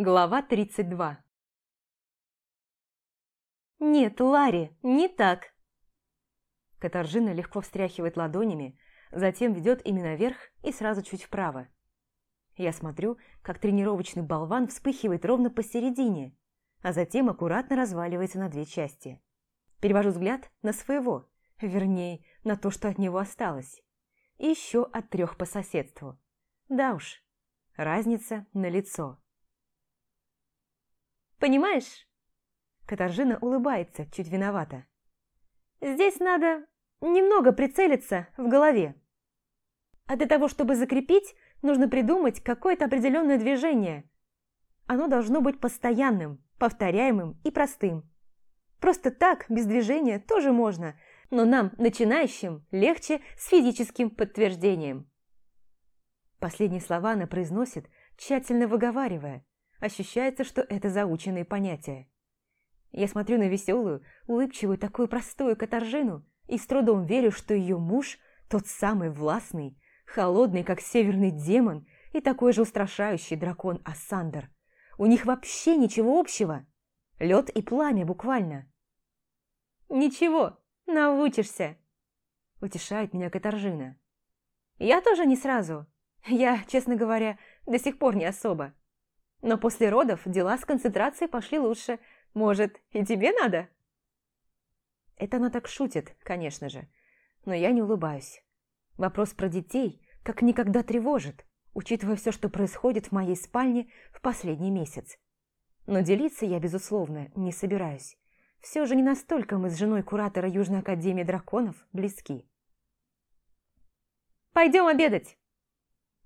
Глава 32 «Нет, Ларри, не так!» Катаржина легко встряхивает ладонями, затем ведет ими наверх и сразу чуть вправо. Я смотрю, как тренировочный болван вспыхивает ровно посередине, а затем аккуратно разваливается на две части. Перевожу взгляд на своего, вернее, на то, что от него осталось. И еще от трех по соседству. Да уж, разница на лицо. Понимаешь?» Катаржина улыбается, чуть виновата. «Здесь надо немного прицелиться в голове. А для того, чтобы закрепить, нужно придумать какое-то определенное движение. Оно должно быть постоянным, повторяемым и простым. Просто так, без движения, тоже можно, но нам, начинающим, легче с физическим подтверждением». Последние слова она произносит, тщательно выговаривая, Ощущается, что это заученные понятия. Я смотрю на веселую, улыбчивую, такую простую каторжину и с трудом верю, что ее муж тот самый властный, холодный, как северный демон, и такой же устрашающий дракон Ассандр. У них вообще ничего общего. Лед и пламя буквально. «Ничего, научишься», – утешает меня Катаржина. «Я тоже не сразу. Я, честно говоря, до сих пор не особо. Но после родов дела с концентрацией пошли лучше. Может, и тебе надо?» Это она так шутит, конечно же. Но я не улыбаюсь. Вопрос про детей как никогда тревожит, учитывая все, что происходит в моей спальне в последний месяц. Но делиться я, безусловно, не собираюсь. Все же не настолько мы с женой куратора Южной Академии Драконов близки. «Пойдем обедать!»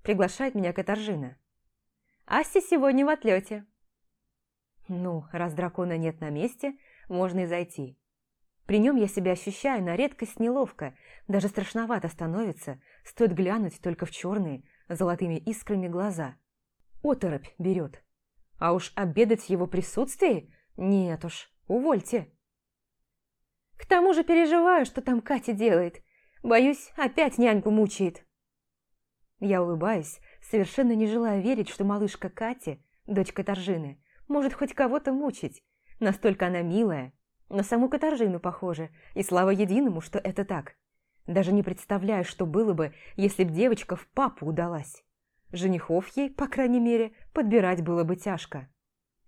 Приглашает меня Катаржина. Асти сегодня в отлете. Ну, раз дракона нет на месте, можно и зайти. При нем я себя ощущаю на редкость неловко, даже страшновато становится, стоит глянуть только в черные, золотыми искрами глаза. Оторопь берет. А уж обедать в его присутствии? Нет уж, увольте. К тому же переживаю, что там Катя делает. Боюсь, опять няньку мучает. Я улыбаюсь, совершенно не желая верить, что малышка Катя, дочка Торжины, может хоть кого-то мучить. Настолько она милая, на саму Катаржину похожа, и слава единому, что это так. Даже не представляю, что было бы, если б девочка в папу удалась. Женихов ей, по крайней мере, подбирать было бы тяжко.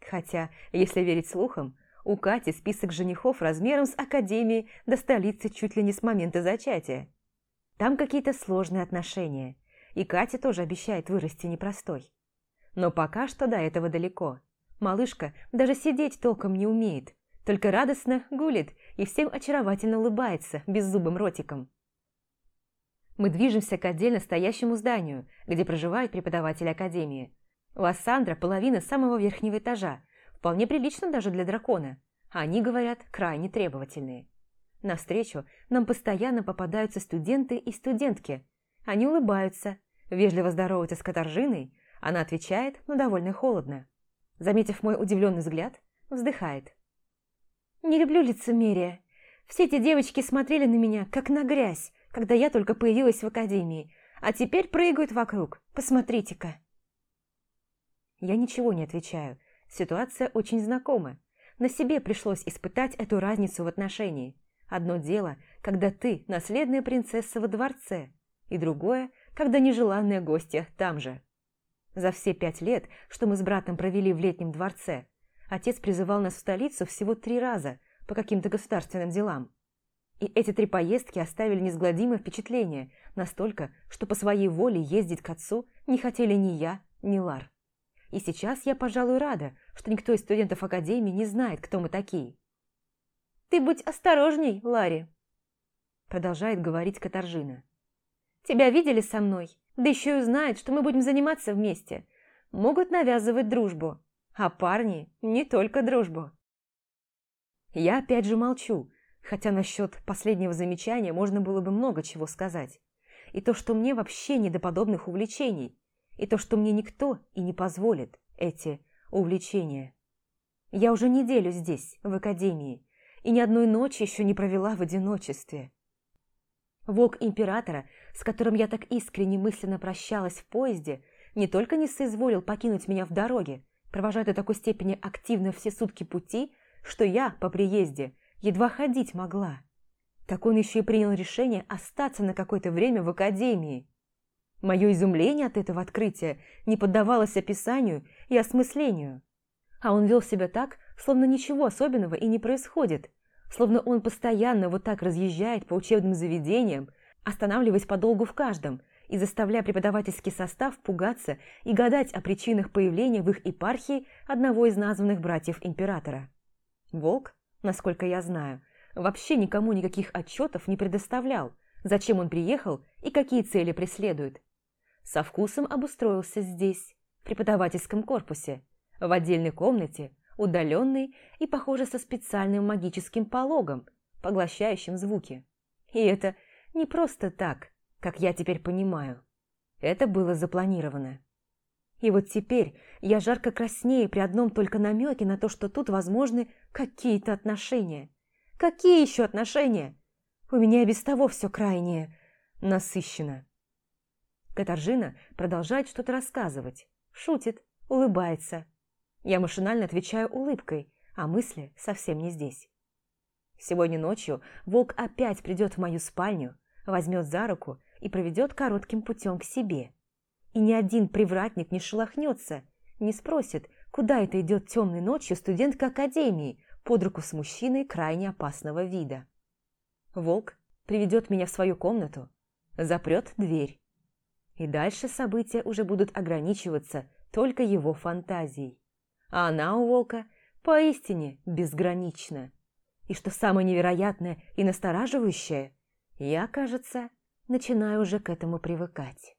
Хотя, если верить слухам, у Кати список женихов размером с академией до столицы чуть ли не с момента зачатия. Там какие-то сложные отношения – и Катя тоже обещает вырасти непростой. Но пока что до этого далеко. Малышка даже сидеть толком не умеет, только радостно гулит и всем очаровательно улыбается беззубым ротиком. Мы движемся к отдельно стоящему зданию, где проживают преподаватели Академии. У Ассандра половина самого верхнего этажа, вполне прилично даже для дракона, а они, говорят, крайне требовательные. Навстречу нам постоянно попадаются студенты и студентки. Они улыбаются, Вежливо здоровается с Катаржиной, она отвечает, но довольно холодно. Заметив мой удивленный взгляд, вздыхает. «Не люблю лицемерие. Все эти девочки смотрели на меня, как на грязь, когда я только появилась в академии, а теперь прыгают вокруг. Посмотрите-ка». Я ничего не отвечаю. Ситуация очень знакома. На себе пришлось испытать эту разницу в отношении. Одно дело, когда ты наследная принцесса во дворце, и другое, когда нежеланные гости там же. За все пять лет, что мы с братом провели в летнем дворце, отец призывал нас в столицу всего три раза по каким-то государственным делам. И эти три поездки оставили несгладимое впечатление, настолько, что по своей воле ездить к отцу не хотели ни я, ни Лар. И сейчас я, пожалуй, рада, что никто из студентов Академии не знает, кто мы такие. «Ты будь осторожней, Ларри!» Продолжает говорить Катаржина. Тебя видели со мной, да еще и знают, что мы будем заниматься вместе. Могут навязывать дружбу, а парни не только дружбу. Я опять же молчу, хотя насчет последнего замечания можно было бы много чего сказать. И то, что мне вообще не до подобных увлечений, и то, что мне никто и не позволит эти увлечения. Я уже неделю здесь, в академии, и ни одной ночи еще не провела в одиночестве. Волк императора, с которым я так искренне мысленно прощалась в поезде, не только не соизволил покинуть меня в дороге, провожает до такой степени активно все сутки пути, что я по приезде едва ходить могла. Так он еще и принял решение остаться на какое-то время в академии. Мое изумление от этого открытия не поддавалось описанию и осмыслению. А он вел себя так, словно ничего особенного и не происходит, словно он постоянно вот так разъезжает по учебным заведениям, останавливаясь подолгу в каждом и заставляя преподавательский состав пугаться и гадать о причинах появления в их епархии одного из названных братьев императора. Волк, насколько я знаю, вообще никому никаких отчетов не предоставлял, зачем он приехал и какие цели преследует. Со вкусом обустроился здесь, в преподавательском корпусе, в отдельной комнате, удаленной и, похоже, со специальным магическим пологом, поглощающим звуки. И это не просто так, как я теперь понимаю. Это было запланировано. И вот теперь я жарко краснею при одном только намеке на то, что тут возможны какие-то отношения. Какие еще отношения? У меня и без того все крайне насыщено. Катаржина продолжает что-то рассказывать, шутит, улыбается. Я машинально отвечаю улыбкой, а мысли совсем не здесь. Сегодня ночью волк опять придет в мою спальню, возьмет за руку и проведет коротким путем к себе. И ни один привратник не шелохнется, не спросит, куда это идет темной ночью студентка академии под руку с мужчиной крайне опасного вида. Волк приведет меня в свою комнату, запрет дверь. И дальше события уже будут ограничиваться только его фантазией. А она у волка поистине безгранична. И что самое невероятное и настораживающее, я, кажется, начинаю уже к этому привыкать.